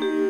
देवी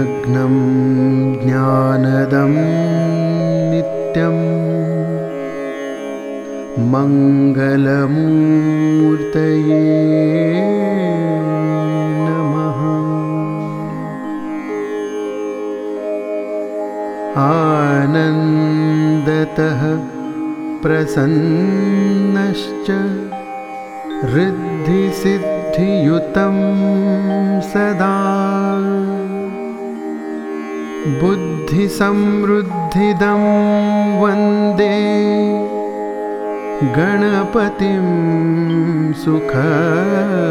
विघ्नघ्नं ज्ञानदं नित्यम् मङ्गलमूर्तये आनन्दतः प्रसन्नश्च ऋद्धिसिद्धियुतं सदा बुद्धिसमृद्धिदं वन्दे गणपतिं सुखप्रदम्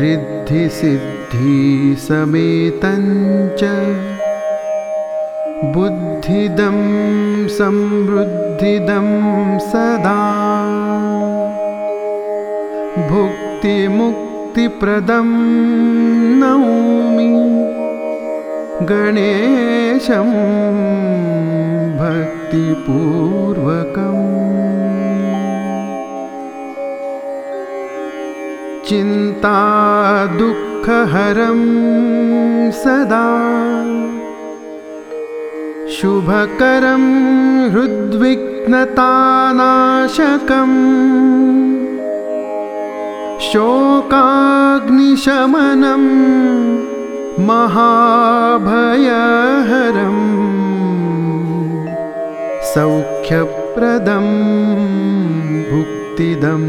रिद्धिसिद्धिसमेतञ्च बुद्धिदं समृद्धिदं सदा भुक्तिमुक्तिप्रदं नौमि गणेशं भक्तिपूर्वकम्। चिन्ता दुःखहरं सदा शुभकरं हृद्विघ्नतानाशकम् शोकाग्निशमनं महाभयहरं सौख्यप्रदं भुक्तिदम्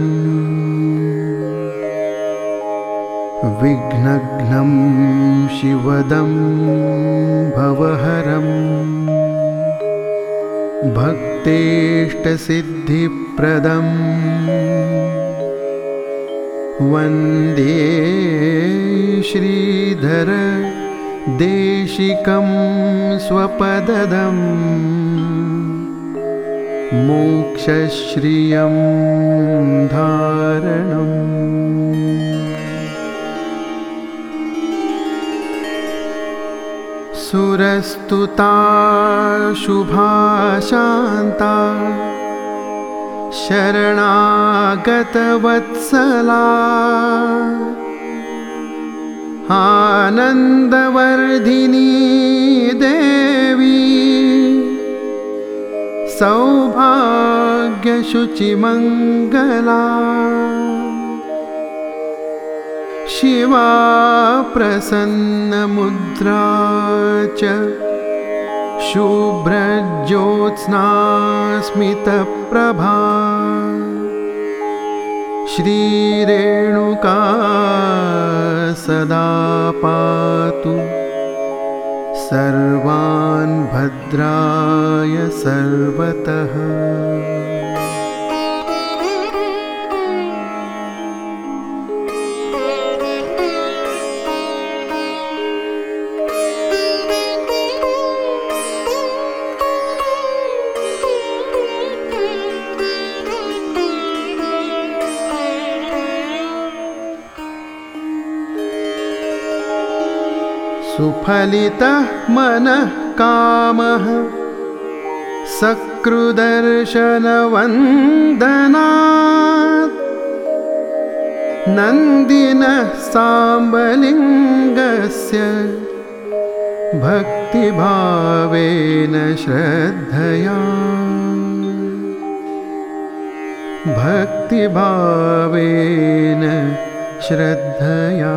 विघ्नघ्नं शिवदं भवहरम् भक्तेष्टसिद्धिप्रदम् वन्दे श्रीधर देशिकं स्वपददम्। मोक्षश्रियं धारणम्। सुरस्तुता शुभाशान्ता शरणागतवत्सला। आनन्दवर्धिनी देवी सौभाग्यशुचिमङ्गला। शिवा प्रसन्नमुद्रा च शुभ्रज्योत्स्नास्मितप्रभा। श्रीरेणुका सदा पातु। सर्वान् भद्राय सर्वतः सुफलितः मनः कामः सकृदर्शनवन्दनात् नन्दिनः साम्बलिङ्गस्य भक्तिभावेन श्रद्धया भक्तिभावेन श्रद्धया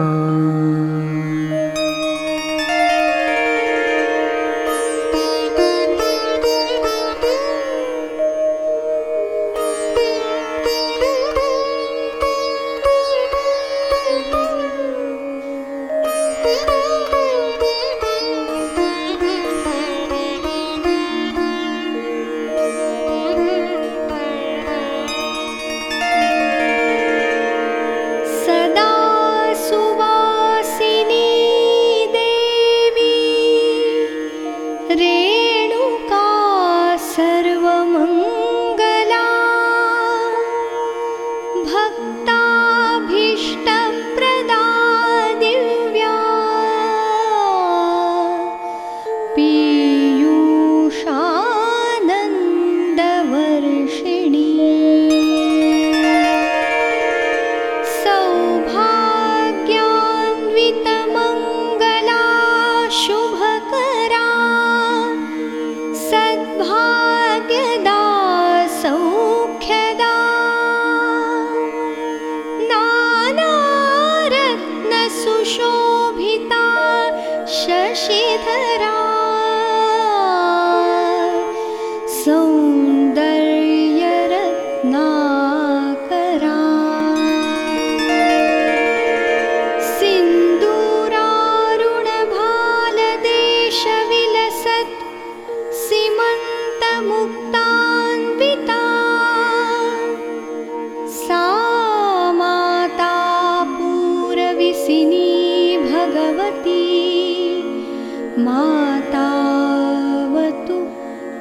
मातावतु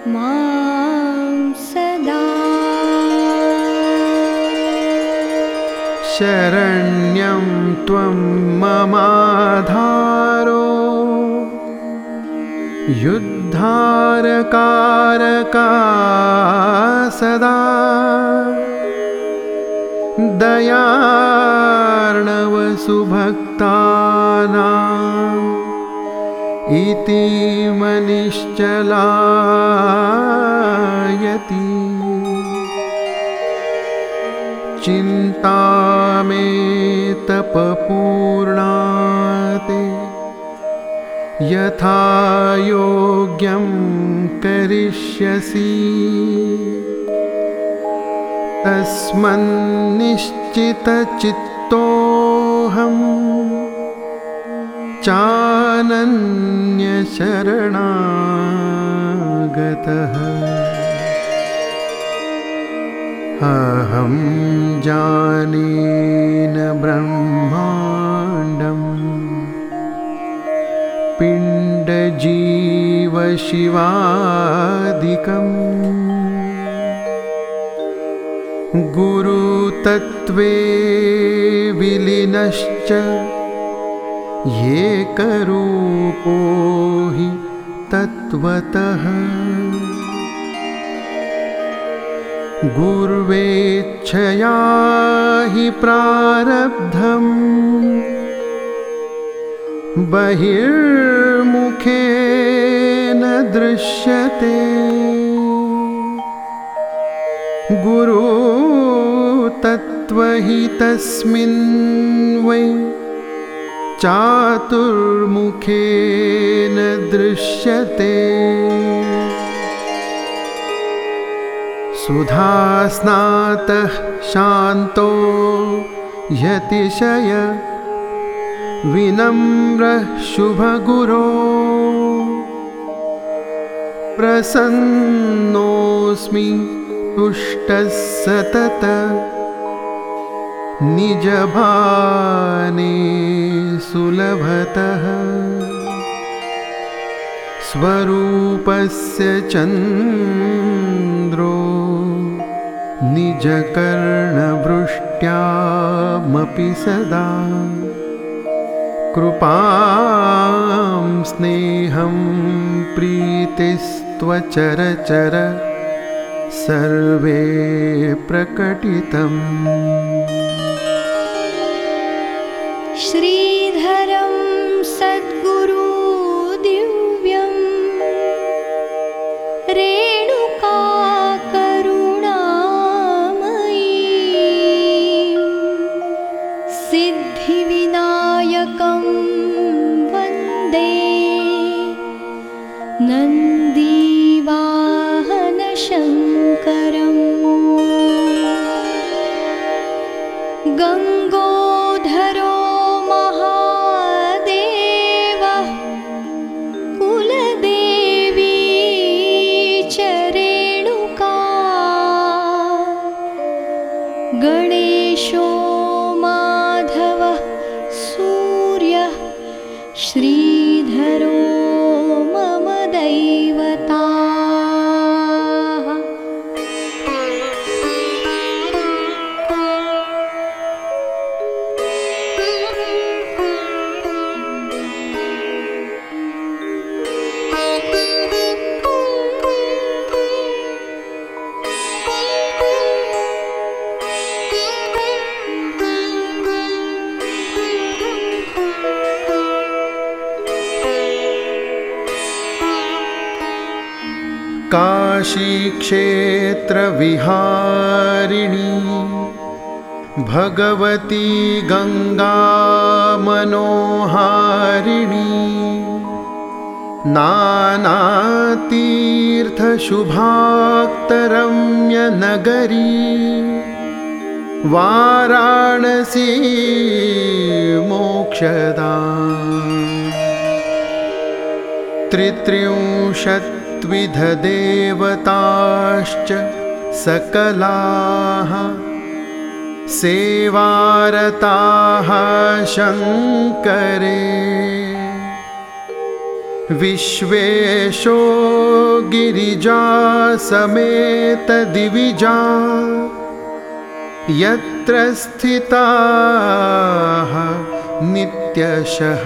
मां सदा। शरण्यं त्वं ममाधारो। युद्धारकारका सदा। दयार्णवसुभक्तानाम् इति मनिश्चलायति। चिन्ता मे तपपूर्णाते। यथा योग्यं करिष्यसि। तस्मन्निश्चितचित्तोऽहं चानन्यशरणागतः अहं जानेन ब्रह्माण्डम् पिण्डजीवशिवादिकम् गुरुतत्त्वे विलीनश्च एकरूपो हि तत्त्वतः। गुर्वेच्छया हि प्रारब्धम्। बहिर्मुखेन दृश्यते। गुरुतत्त्वहि तस्मिन् वै चातुर्मुखेन दृश्यते। सुधास्नातः शान्तो यतिशय विनम्रः शुभगुरो। प्रसन्नोऽस्मि तुष्टः सतत निजभाने सुलभतः। स्वरूपस्य चन्द्रो निजकर्णवृष्ट्यामपि सदा। कृपां स्नेहं प्रीतिस्त्वचरचर सर्वे प्रकटितम् श्रीधरं सद्गुरु गणेशो माधवः सूर्यः श्रीधरो काशीक्षेत्रविहारिणी भगवती गङ्गामनोहारिणी नानातीर्थशुभाक्तरम्यनगरी वाराणसी मोक्षदा त्रित्रिंशत्विधदेवताश्च सकलाः सेवारताः शङ्करे। विश्वेशो गिरिजासमेतदिविजा यत्र स्थिताः नित्यशः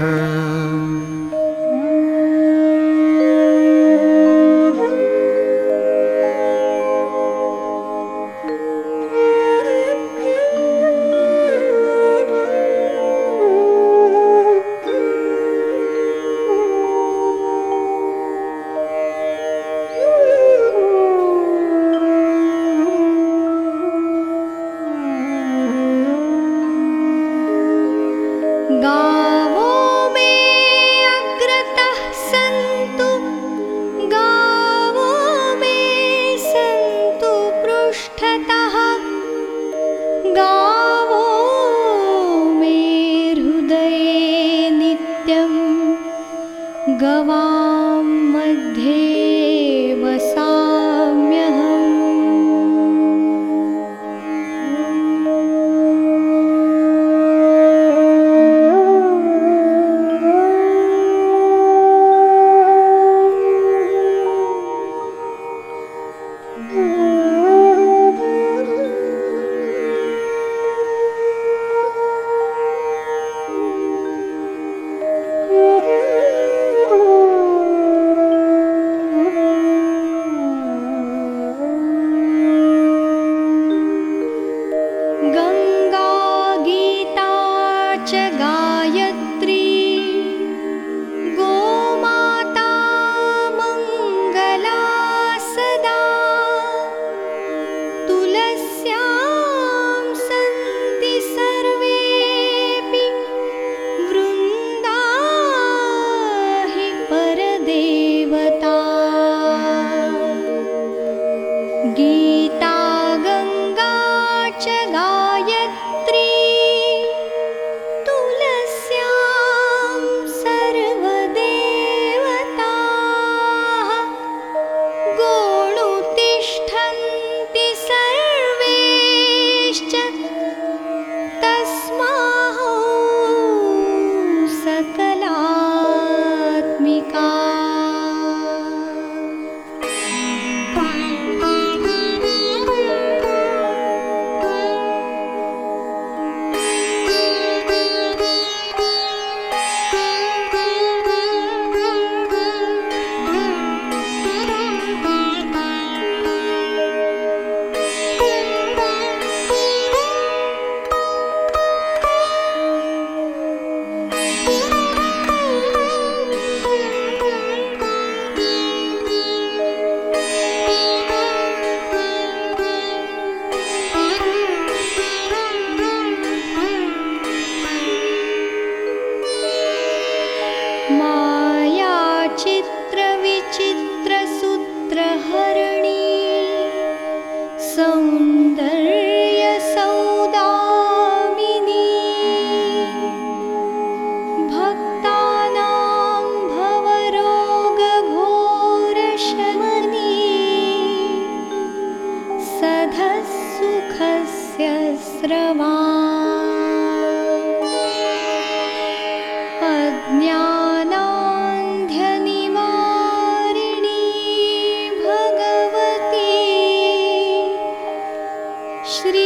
alone.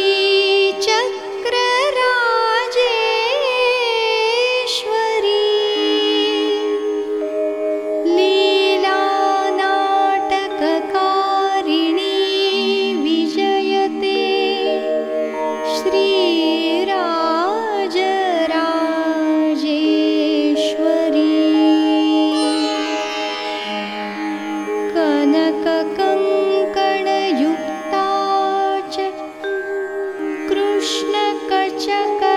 see. jungle.